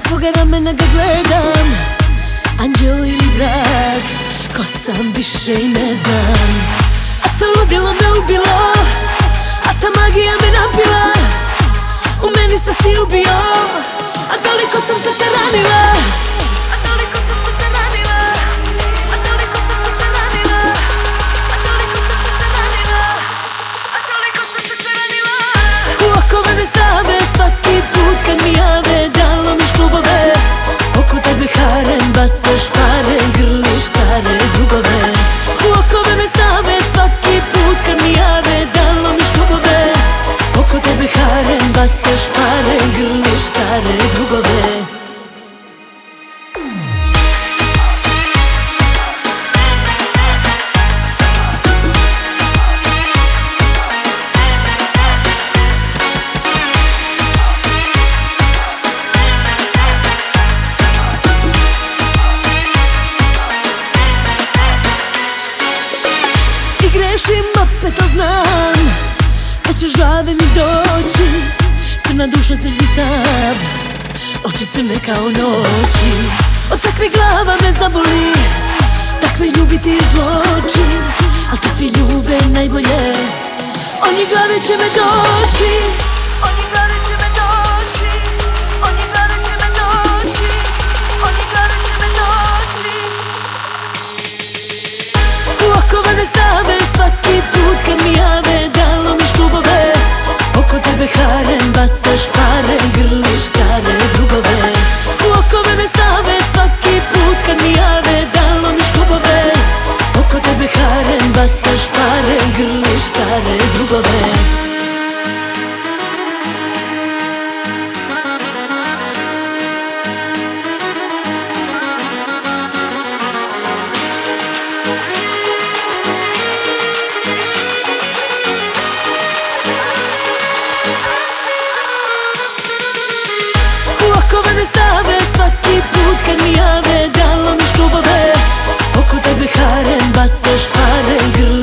tvoga ramena ga gledam. Anđeo ili vrag Ko sam više i ne znam. A to ludilo me ubilo A ta magija me napila. U meni sve si ubio A toliko sam se te ranila harem grešim opet to znam. Da ćeš glave mi doći Crna duša crzi sav Oči crne kao noći. Od takvih glava me zaboli Takve ljubiti zločin Al takvi ljube najbolje Oni glave će me doći. Oni glave bacaš pare me stave svaki put kad mi jave Dalomiš klubove Oko tebe harem bacaš pare drugove